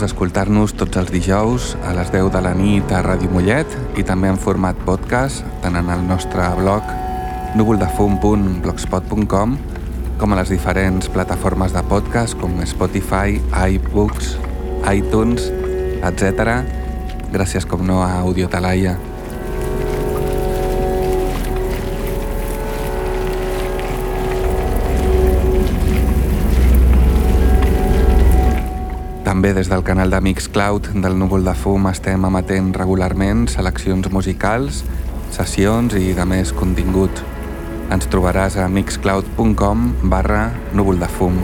Pots escoltar-nos tots els dijous a les 10 de la nit a Ràdio Mollet i també en format podcast tant en el nostre blog núvoldefum.blogspot.com com a les diferents plataformes de podcast com Spotify, iBooks, iTunes, etc. Gràcies com no a Audio Talaia. També des del canal de Mixcloud del Núvol de Fum estem emetent regularment seleccions musicals, sessions i de més contingut. Ens trobaràs a mixcloud.com barra núvol de fum.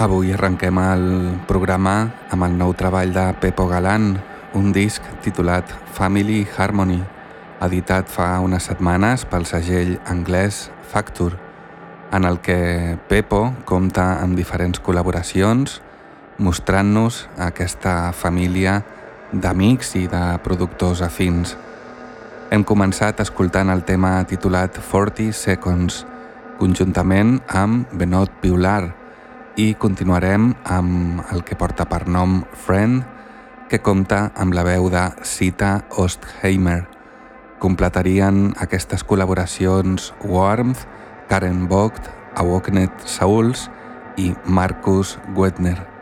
Avui arrenquem el programa amb el nou treball de Pepo Galán, un disc titulat Family Harmony, editat fa unes setmanes pel segell anglès Facture, en el que Pepo compta amb diferents col·laboracions mostrant-nos aquesta família d'amics i de productors afins. Hem començat escoltant el tema titulat 40 Seconds, conjuntament amb Benot Piular, i continuarem amb el que porta per nom Friend, que compta amb la veu de Sita Ostheimer. Completarien aquestes col·laboracions Warmth, Karen Vogt, Awokenet Souls i Marcus Wedner.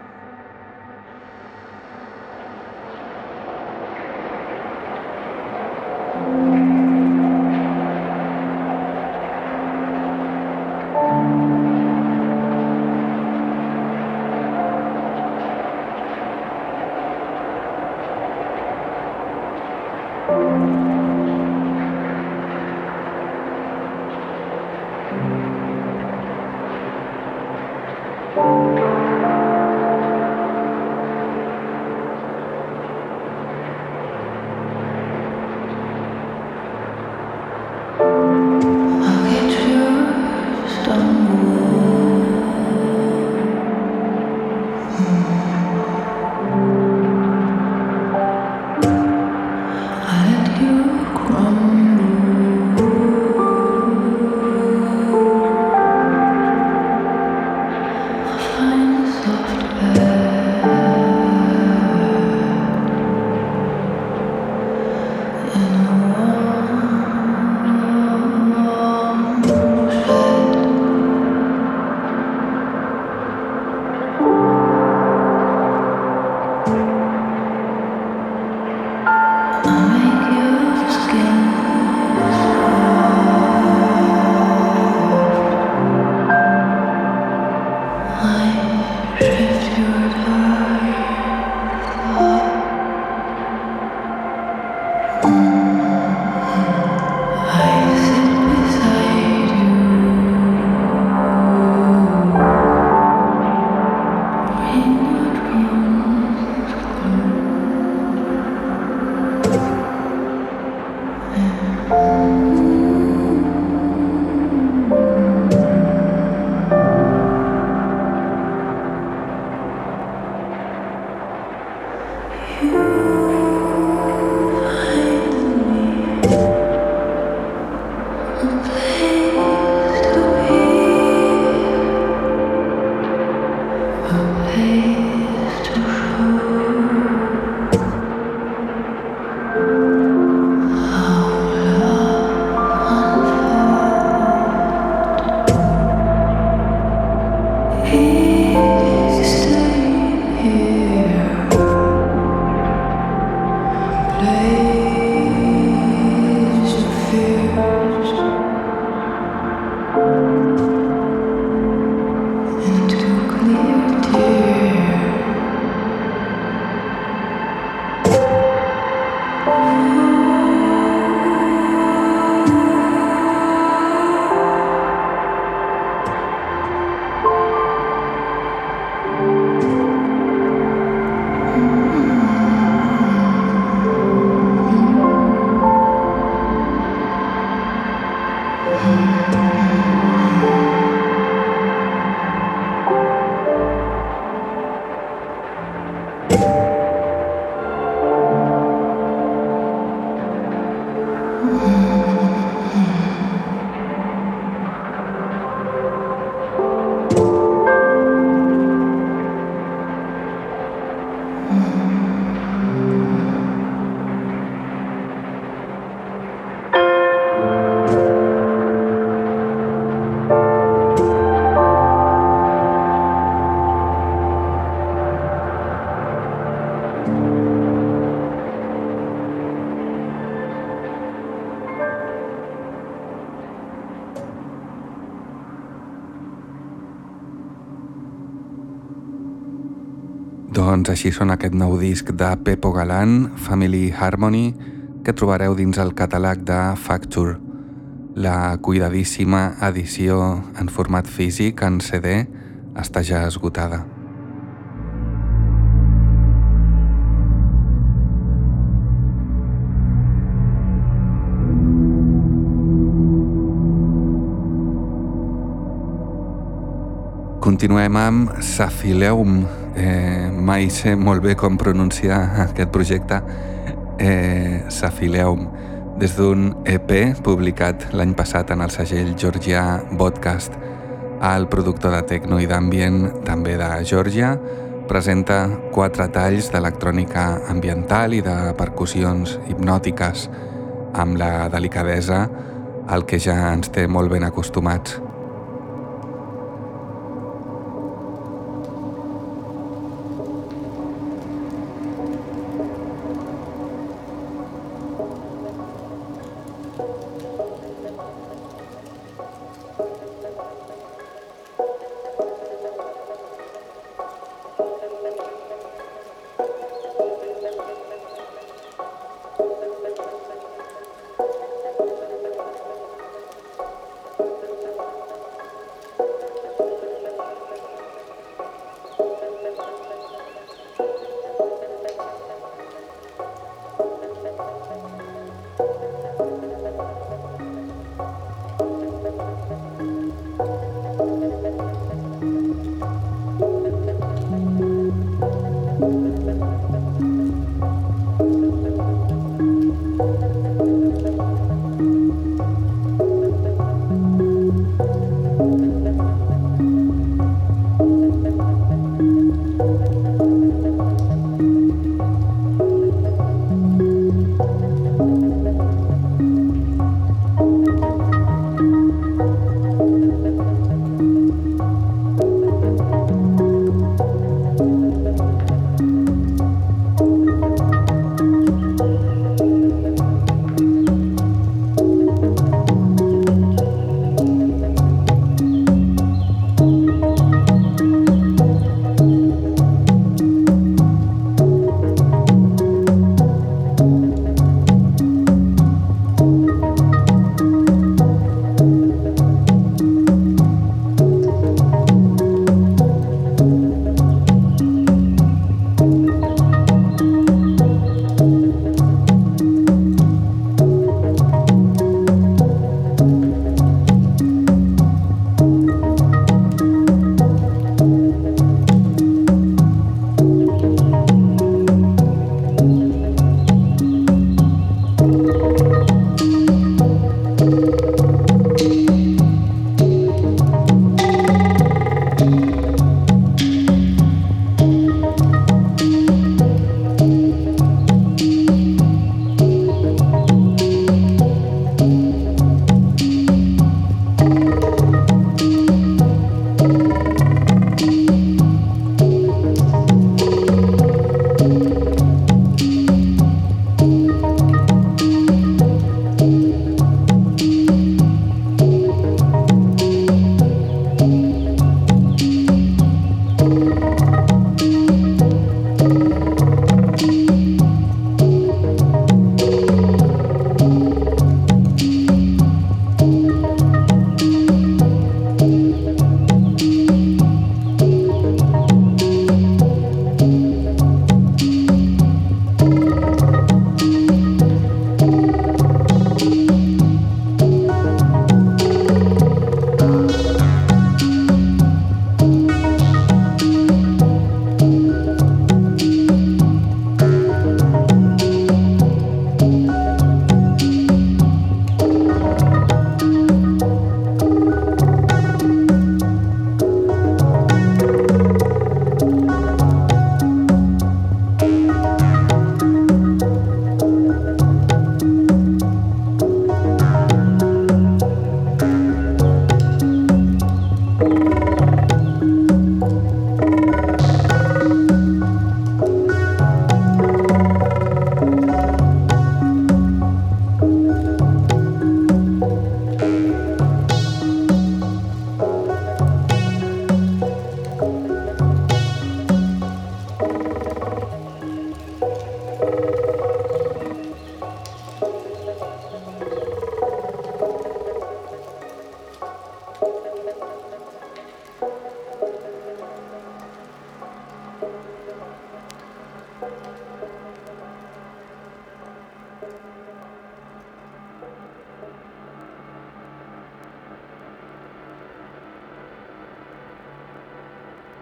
Doncs així són aquest nou disc de Pepo Galán, Family Harmony, que trobareu dins el catàleg de Facture. La cuidadíssima edició en format físic, en CD, està ja esgotada. Continuem amb Saphileum, Eh, mai sé molt bé com pronunciar aquest projecte. Eh, Safileum, des d'un EP publicat l'any passat en el segell georgià Podcast. El productor de techno i d'ambient, també de Georgia, presenta quatre talls d'electrònica ambiental i de percussions hipnòtiques amb la delicadesa al que ja ens té molt ben acostumats.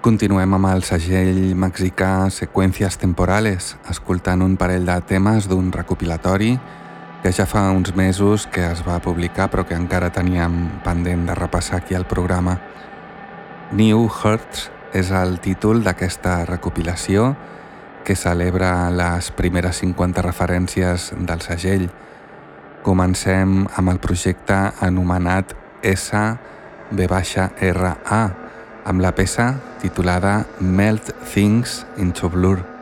Continuem amb el segell mexicà Seqüències Temporales, escoltant un parell de temes d'un recopilatori que ja fa uns mesos que es va publicar però que encara teníem pendent de repassar aquí al programa. New Hearts és el títol d'aquesta recopilació que celebra les primeres 50 referències del segell. Comencem amb el projecte anomenat SB-RA, amb la peça titulada Melt Things into Blur.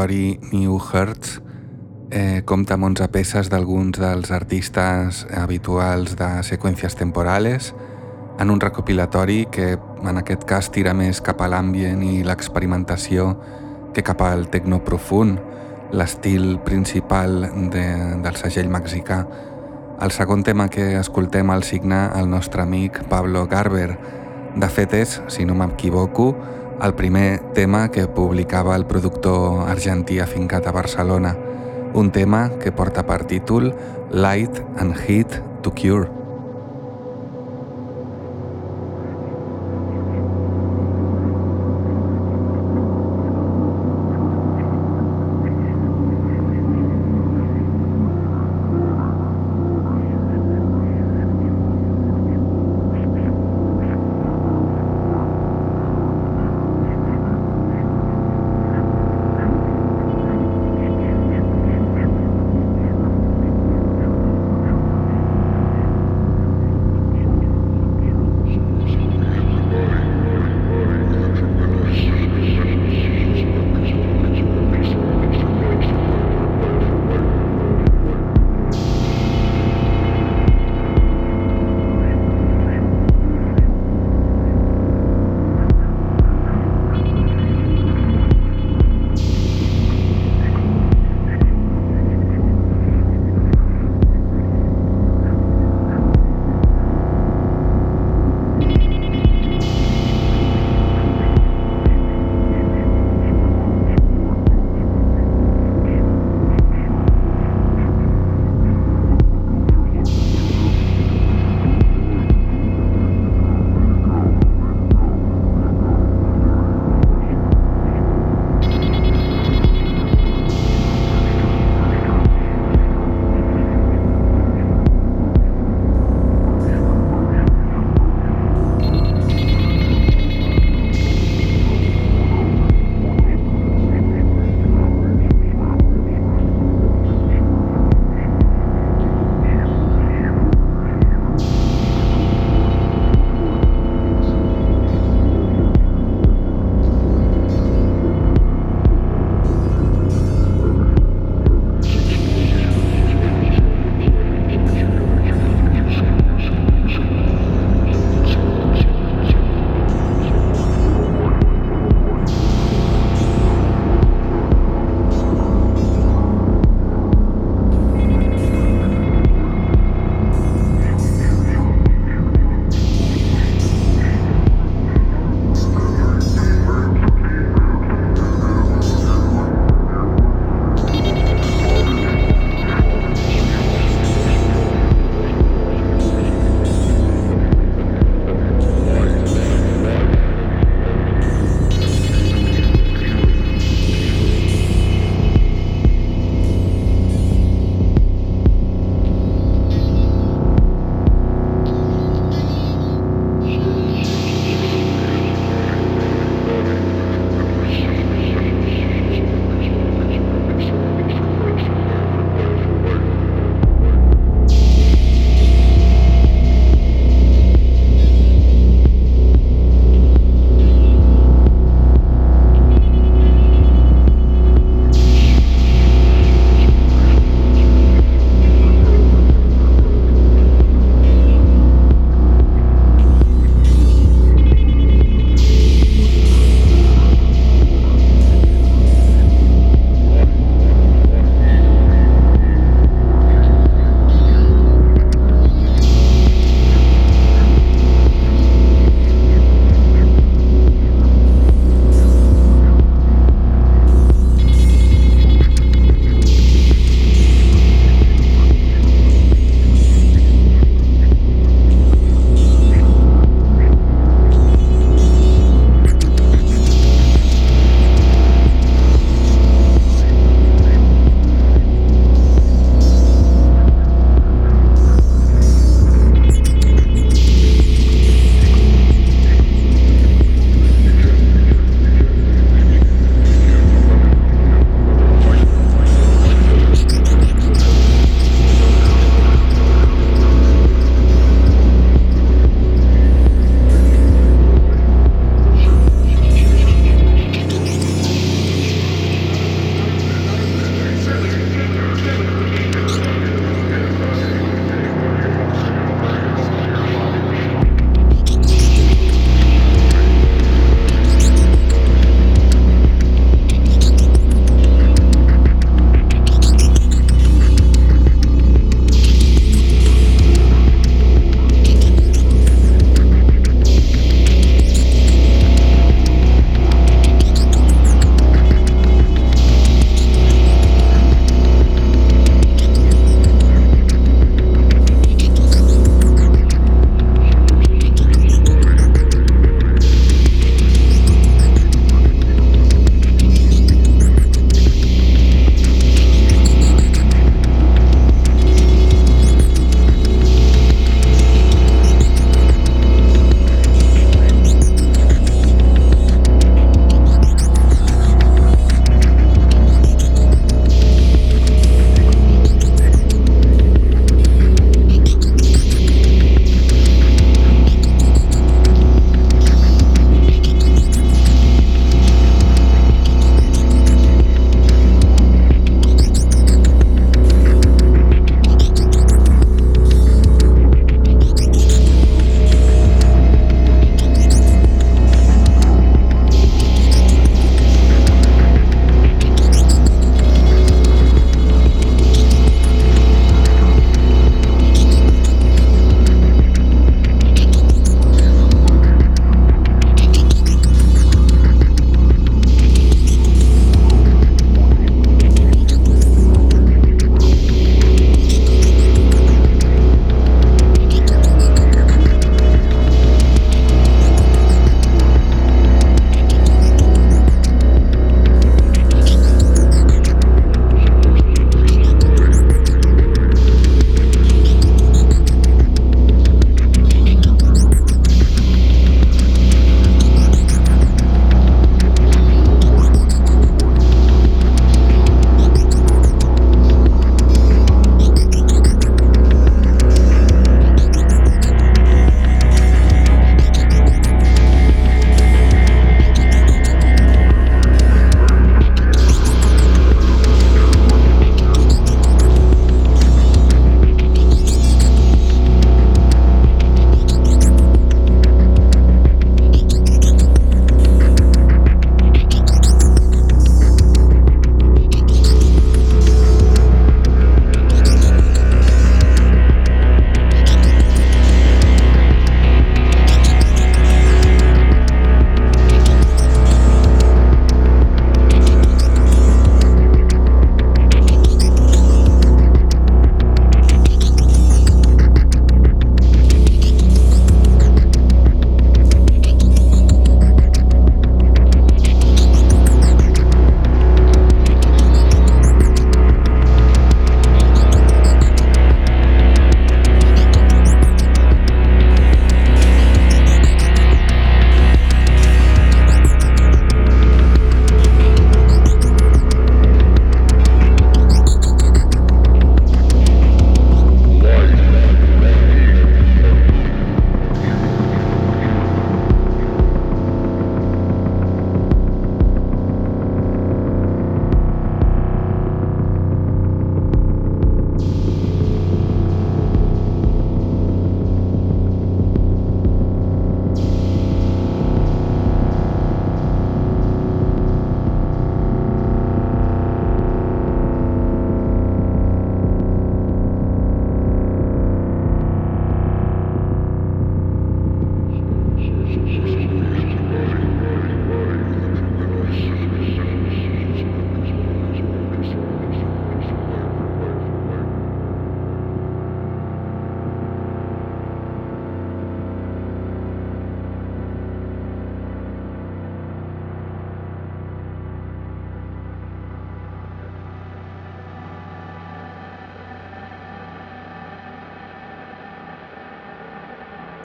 Recopilatori New Hertz eh, compta amb 11 peces d'alguns dels artistes habituals de seqüències temporales en un recopilatori que en aquest cas tira més cap a l'ambient i l'experimentació que cap al tecno profund, l'estil principal de, del segell mexicà. El segon tema que escoltem el signa el nostre amic Pablo Garber. De fet és, si no m'equivoco, el primer tema que publicava el productor argentí afincat a Barcelona un tema que porta per títol Light and Heat to Cure.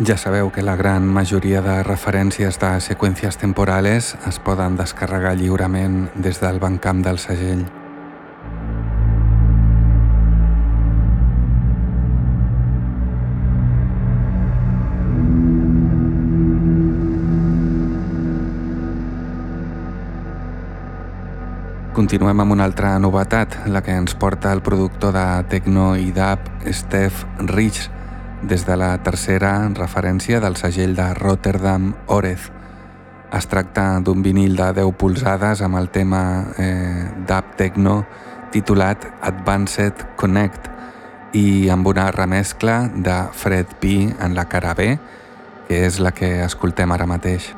Ja sabeu que la gran majoria de referències de seqüències temporales es poden descarregar lliurement des del bancamp del segell. Continuem amb una altra novetat, la que ens porta el productor de Tecno i Dab, Steph Rich, des de la tercera referència del segell de Rotterdam Orez. Es tracta d'un vinil de 10 polzades amb el tema eh, Dub Techno titulat Advanced Connect i amb una remescla de Fred P en la cara B, que és la que escoltem ara mateix.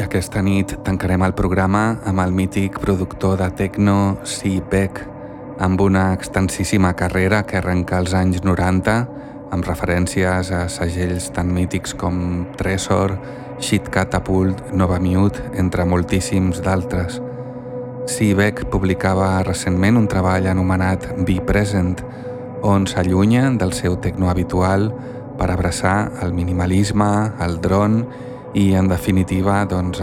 Aquesta nit tancarem el programa amb el mític productor de techno C. Beck, amb una extensíssima carrera que arrenca als anys 90 amb referències a segells tan mítics com Tresor, Shit Catapult, Nova Mute, entre moltíssims d'altres. Beck publicava recentment un treball anomenat Be Present, on s'allunya del seu techno habitual per abraçar el minimalisme, el dron i, en definitiva, doncs,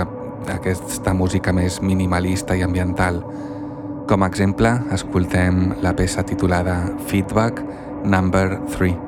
aquesta música més minimalista i ambiental. Com a exemple, escoltem la peça titulada Feedback Number 3.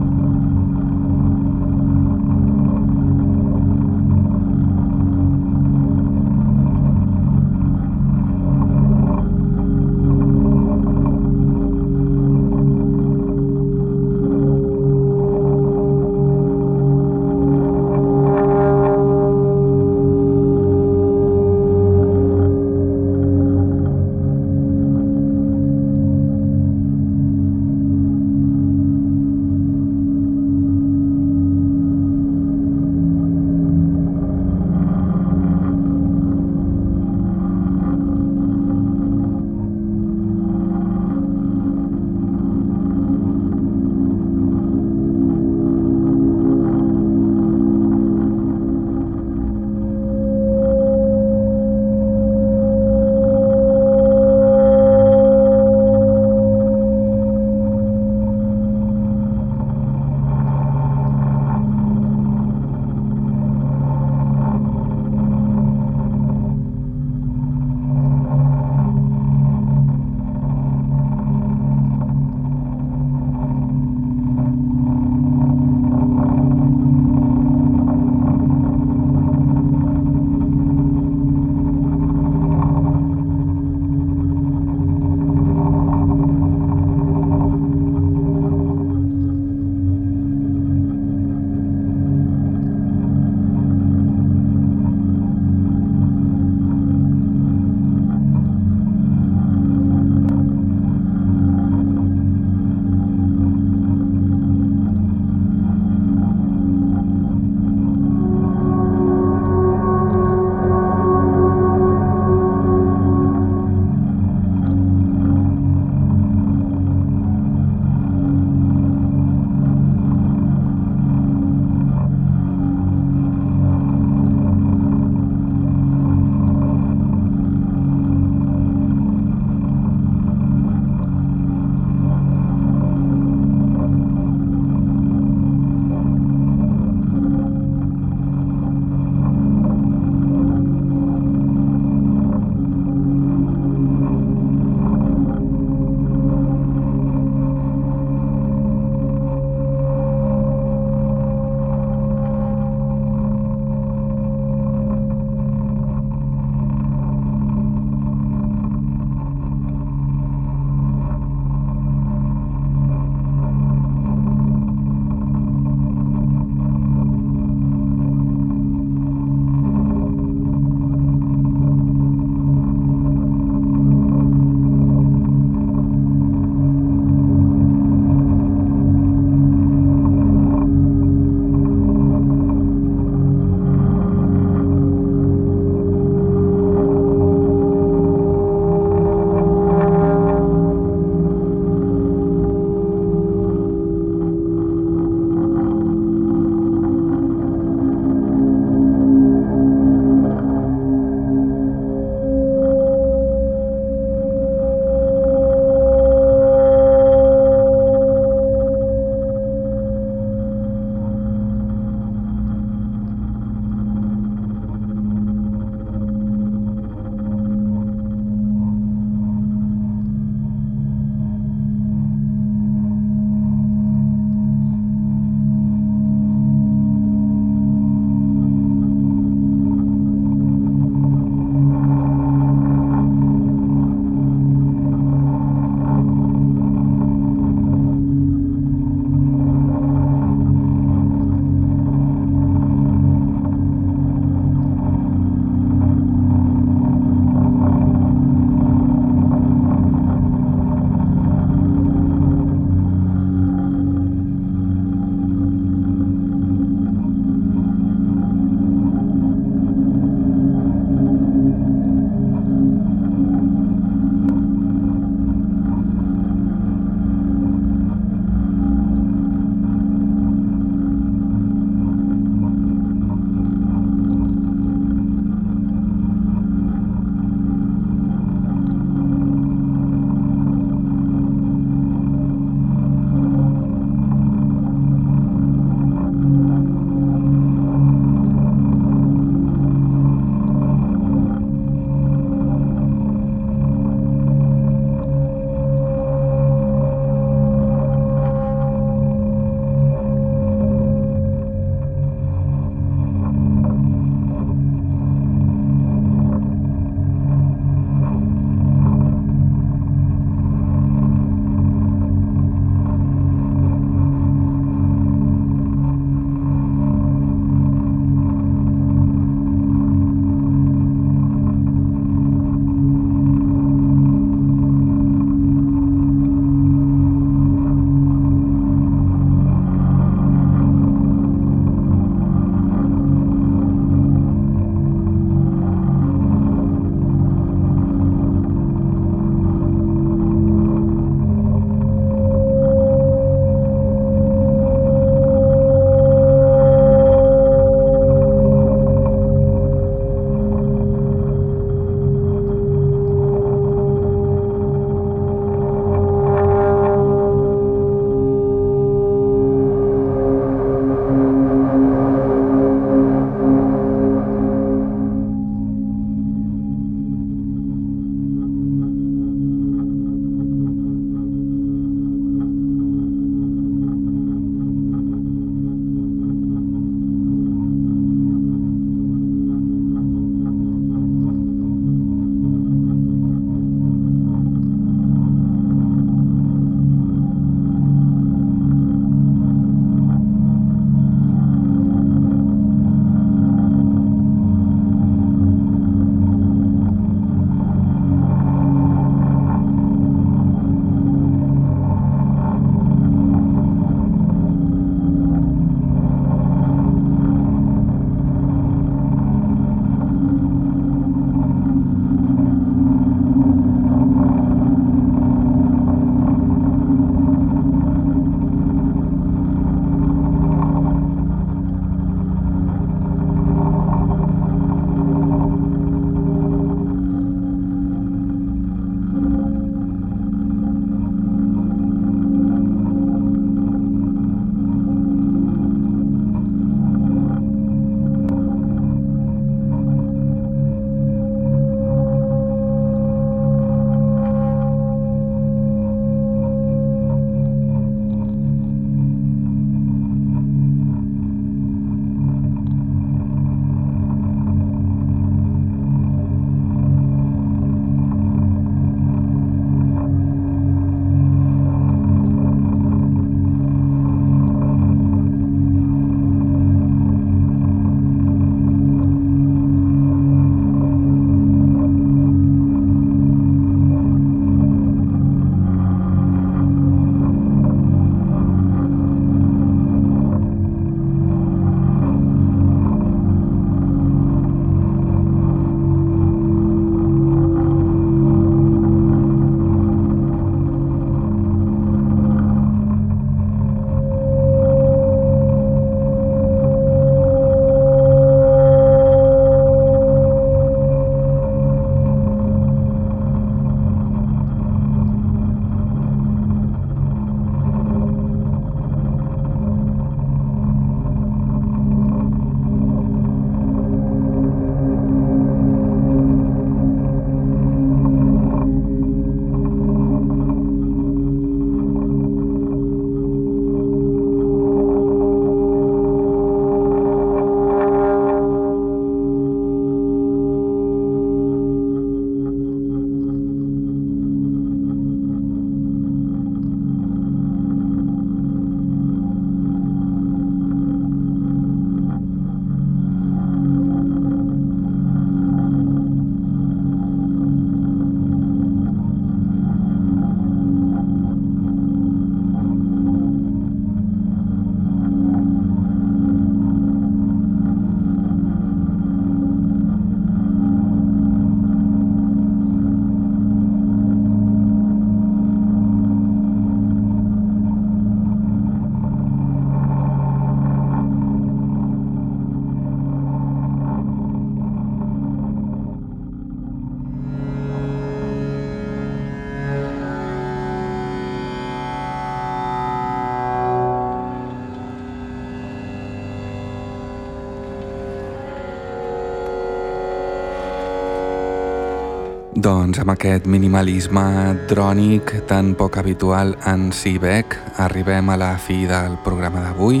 Doncs amb aquest minimalisme drònic tan poc habitual en Cibec arribem a la fi del programa d'avui,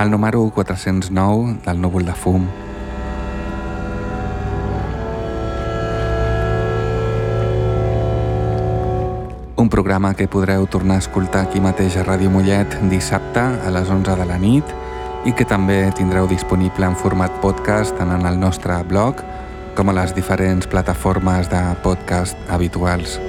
el número 409 del núvol de fum. Un programa que podreu tornar a escoltar aquí mateix a Ràdio Mollet dissabte a les 11 de la nit i que també tindreu disponible en format podcast tant en el nostre blog a les diferents plataformes de podcast habituals.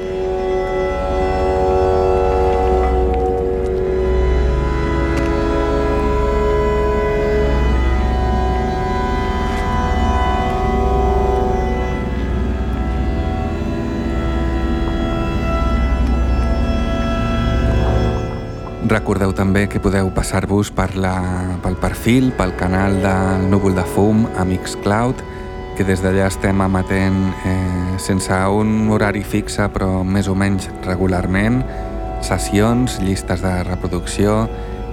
Recordeu també que podeu passar-vos per la, pel perfil, pel canal del Núvol de Fum a Mixcloud que des d'allà estem emetent eh, sense un horari fixe però més o menys regularment sessions, llistes de reproducció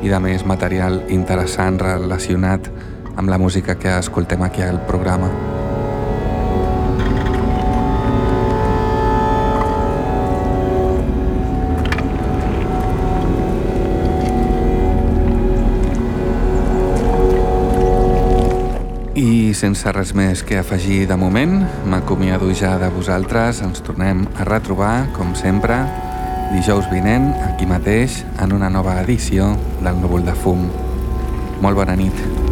i de més material interessant relacionat amb la música que escoltem aquí al programa. Sense res més que afegir de moment, m'acomiado ja de vosaltres, ens tornem a retrobar, com sempre, dijous vinent, aquí mateix, en una nova edició del Núvol de Fum. Molt bona nit.